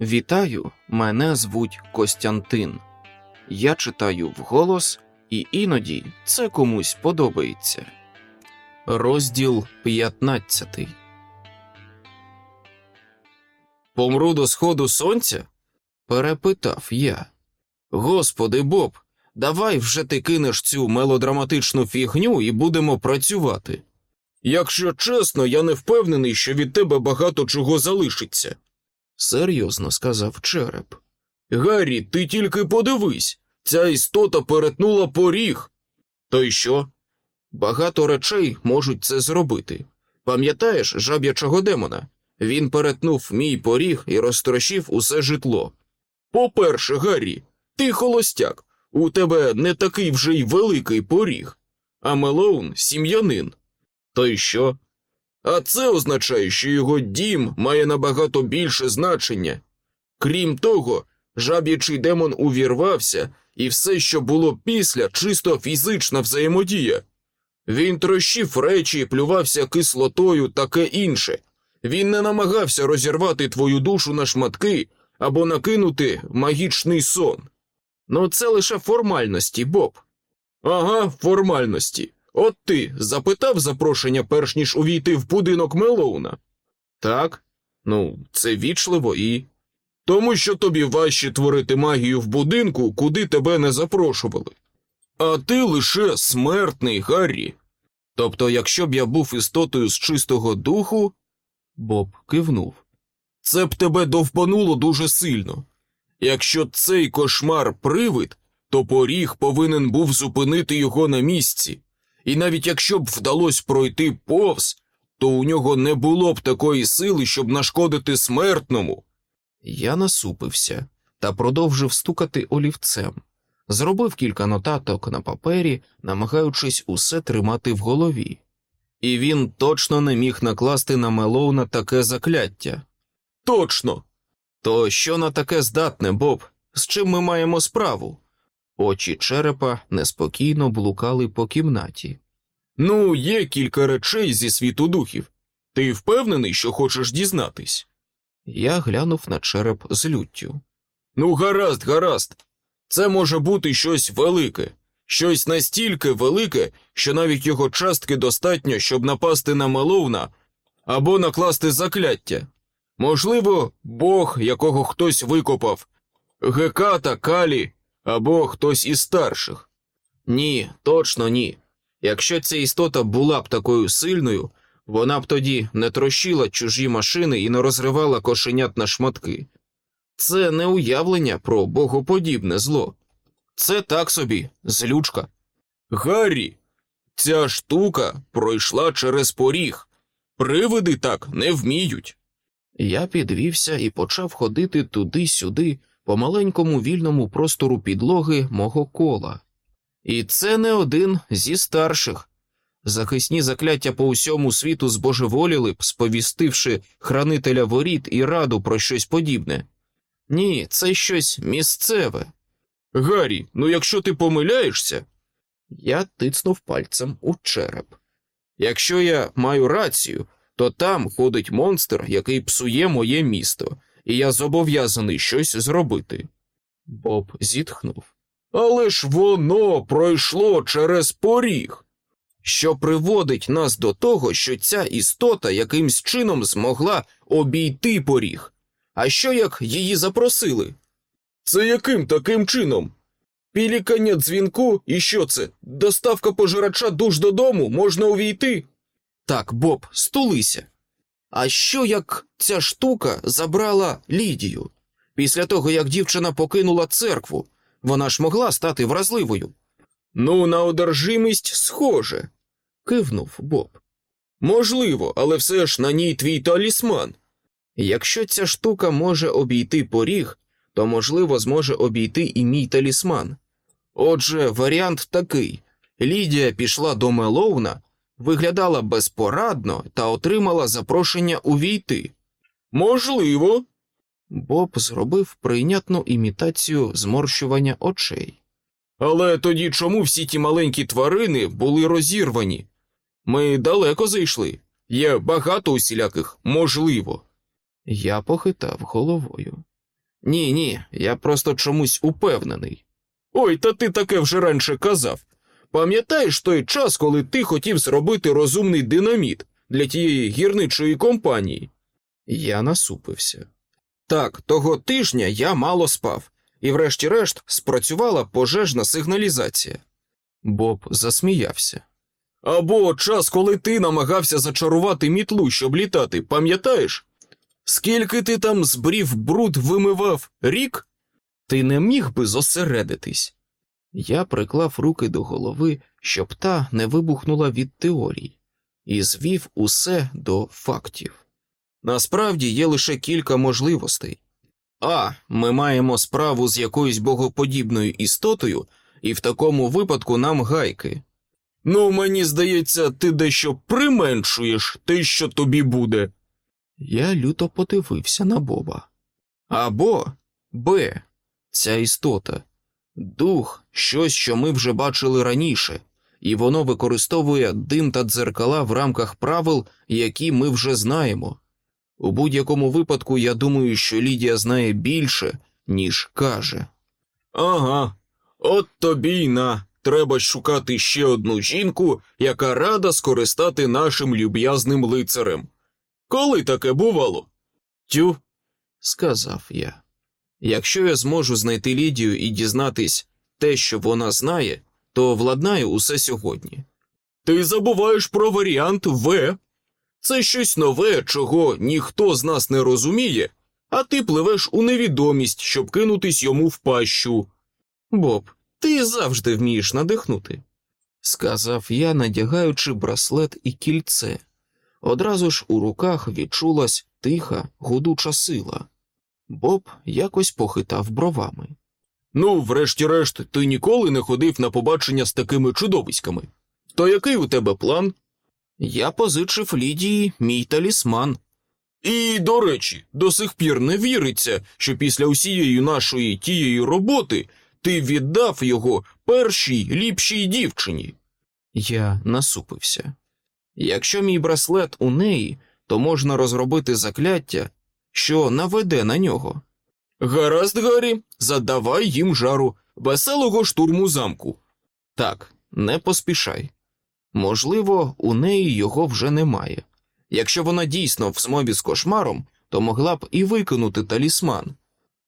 Вітаю, мене звуть Костянтин. Я читаю вголос, і іноді це комусь подобається. Розділ 15 Помру до сходу сонця? перепитав я. Господи Боб, давай вже ти кинеш цю мелодраматичну фігню і будемо працювати. Якщо чесно, я не впевнений, що від тебе багато чого залишиться, серйозно сказав череп. Гаррі, ти тільки подивись, ця істота перетнула поріг. То й що? Багато речей можуть це зробити. Пам'ятаєш жаб'ячого демона? Він перетнув мій поріг і розтрощив усе житло. По-перше, Гаррі, ти холостяк, у тебе не такий вже й великий поріг, а Мелоун сім'янин. То й що? А це означає, що його дім має набагато більше значення. Крім того, жаб'ячий демон увірвався, і все, що було після, чисто фізична взаємодія. Він трощив речі, плювався кислотою, таке інше. Він не намагався розірвати твою душу на шматки або накинути магічний сон. Ну, це лише формальності, Боб. Ага, формальності. От ти запитав запрошення, перш ніж увійти в будинок Мелоуна? Так, ну, це вічливо і. Тому що тобі важче творити магію в будинку, куди тебе не запрошували. А ти лише смертний, Гаррі. Тобто, якщо б я був істотою з чистого духу, Боб кивнув. Це б тебе довбануло дуже сильно. Якщо цей кошмар привид, то поріг повинен був зупинити його на місці, і навіть якщо б вдалося пройти повз, то у нього не було б такої сили, щоб нашкодити смертному. Я насупився та продовжив стукати олівцем. Зробив кілька нотаток на папері, намагаючись усе тримати в голові. І він точно не міг накласти на Мелоуна таке закляття. Точно. То що на таке здатне, Боб? З чим ми маємо справу? Очі черепа неспокійно блукали по кімнаті. Ну, є кілька речей зі світу духів. Ти впевнений, що хочеш дізнатись? Я глянув на череп з люттю. Ну, гаразд, гаразд. Це може бути щось велике, щось настільки велике, що навіть його частки достатньо, щоб напасти на Меловна або накласти закляття. Можливо, Бог, якого хтось викопав, Геката, Калі або хтось із старших. Ні, точно ні. Якщо ця істота була б такою сильною, вона б тоді не трощила чужі машини і не розривала кошенят на шматки. Це не уявлення про богоподібне зло. Це так собі, злючка. Гаррі, ця штука пройшла через поріг. Привиди так не вміють. Я підвівся і почав ходити туди-сюди по маленькому вільному простору підлоги мого кола. І це не один зі старших. Захисні закляття по усьому світу збожеволіли б, сповістивши хранителя воріт і раду про щось подібне. Ні, це щось місцеве. Гаррі, ну якщо ти помиляєшся. Я тицнув пальцем у череп. Якщо я маю рацію, то там ходить монстр, який псує моє місто, і я зобов'язаний щось зробити. Боб зітхнув. Але ж воно пройшло через поріг, що приводить нас до того, що ця істота якимсь чином змогла обійти поріг. А що як її запросили? Це яким таким чином? Пілікання дзвінку, і що це? Доставка пожирача душ додому можна увійти? Так, Боб, стулися. А що як ця штука забрала Лідію? Після того, як дівчина покинула церкву, вона ж могла стати вразливою. Ну, на одержимість схоже, кивнув Боб. Можливо, але все ж на ній твій талісман. Якщо ця штука може обійти поріг, то, можливо, зможе обійти і мій талісман. Отже, варіант такий: Лідія пішла до Мелоуна, виглядала безпорадно та отримала запрошення увійти. Можливо. Боб зробив прийнятну імітацію зморщування очей. Але тоді чому всі ті маленькі тварини були розірвані? Ми далеко зайшли. Є багато усіляких можливо. Я похитав головою. Ні, ні, я просто чомусь упевнений. Ой, та ти таке вже раніше казав. Пам'ятаєш той час, коли ти хотів зробити розумний динаміт для тієї гірничої компанії? Я насупився. Так, того тижня я мало спав, і, врешті-решт, спрацювала пожежна сигналізація. Боб засміявся. Або час, коли ти намагався зачарувати мітлу, щоб літати, пам'ятаєш? Скільки ти там збрів бруд вимивав рік? Ти не міг би зосередитись. Я приклав руки до голови, щоб та не вибухнула від теорій, і звів усе до фактів. Насправді є лише кілька можливостей. А. Ми маємо справу з якоюсь богоподібною істотою, і в такому випадку нам гайки. Ну, мені здається, ти дещо применшуєш те, що тобі буде. Я люто подивився на Боба. Або Б. Ця істота. Дух щось, що ми вже бачили раніше, і воно використовує дим та дзеркала в рамках правил, які ми вже знаємо. У будь-якому випадку я думаю, що Лідія знає більше, ніж каже. Ага, от тобі й на. Треба шукати ще одну жінку, яка рада скористати нашим люб'язним лицарем. Коли таке бувало? Тю, сказав я. Якщо я зможу знайти Лідію і дізнатись те, що вона знає, то владнаю усе сьогодні. Ти забуваєш про варіант В. Це щось нове, чого ніхто з нас не розуміє, а ти пливеш у невідомість, щоб кинутись йому в пащу. Боб, ти завжди вмієш надихнути, сказав я, надягаючи браслет і кільце. Одразу ж у руках відчулась тиха, гудуча сила. Боб якось похитав бровами. Ну, врешті-решт, ти ніколи не ходив на побачення з такими чудовиськами. То який у тебе план? Я позичив Лідії мій талісман. І, до речі, до сих пір не віриться, що після усієї нашої тієї роботи ти віддав його першій ліпшій дівчині. Я насупився. Якщо мій браслет у неї, то можна розробити закляття, що наведе на нього. Гаразд, Гаррі, задавай їм жару веселого штурму замку. Так, не поспішай. Можливо, у неї його вже немає. Якщо вона дійсно в змові з кошмаром, то могла б і викинути талісман.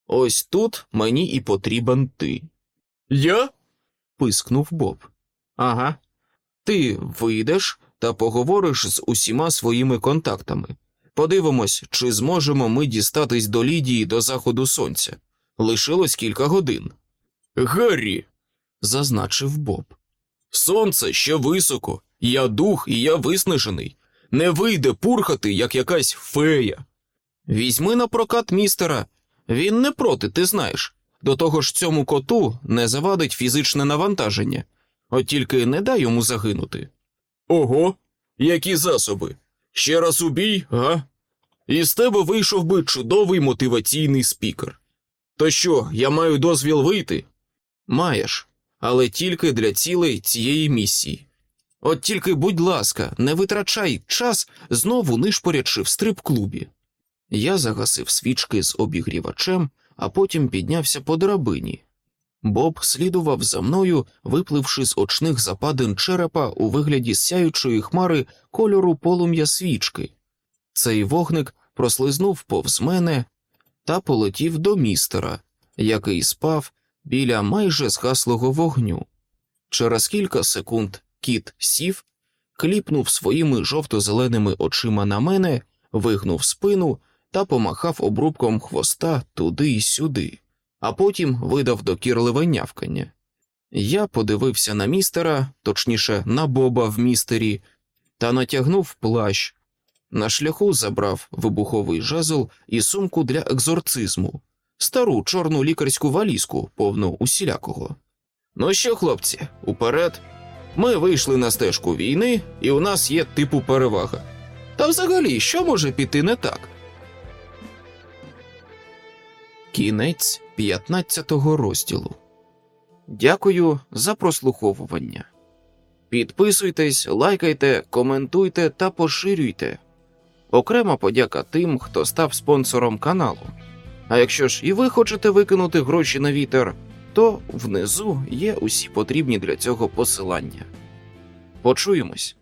Ось тут мені і потрібен ти. Я? пискнув Боб. Ага. Ти вийдеш та поговориш з усіма своїми контактами. Подивимось, чи зможемо ми дістатись до Лідії до заходу сонця. Лишилось кілька годин. Гаррі, зазначив Боб. Сонце ще високо, я дух і я виснажений. Не вийде пурхати, як якась фея. Візьми на прокат містера. Він не проти, ти знаєш. До того ж, цьому коту не завадить фізичне навантаження, от тільки не дай йому загинути. Ого, які засоби. Ще раз убій, га? Із тебе вийшов би чудовий мотиваційний спікер. То що, я маю дозвіл вийти? Маєш, але тільки для цілей цієї місії. От тільки, будь ласка, не витрачай час, знову нишпорячи в стрип-клубі. Я загасив свічки з обігрівачем, а потім піднявся по драбині. Боб слідував за мною, випливши з очних западин черепа у вигляді сяючої хмари кольору полум'я свічки. Цей вогник прослизнув повз мене та полетів до містера, який спав біля майже згаслого вогню. Через кілька секунд кіт сів, кліпнув своїми жовто-зеленими очима на мене, вигнув спину та помахав обрубком хвоста туди й сюди, а потім видав докірливе нявкання. Я подивився на містера, точніше, на Боба в містері, та натягнув плащ. На шляху забрав вибуховий жезл і сумку для екзорцизму, стару чорну лікарську валізку, повну усілякого. Ну що, хлопці, уперед. Ми вийшли на стежку війни, і у нас є типу перевага. Та взагалі, що може піти не так? Кінець 15 розділу. Дякую за прослуховування. Підписуйтесь, лайкайте, коментуйте та поширюйте. Окрема подяка тим, хто став спонсором каналу. А якщо ж і ви хочете викинути гроші на вітер, то внизу є усі потрібні для цього посилання. Почуємось.